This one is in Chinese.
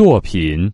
作品。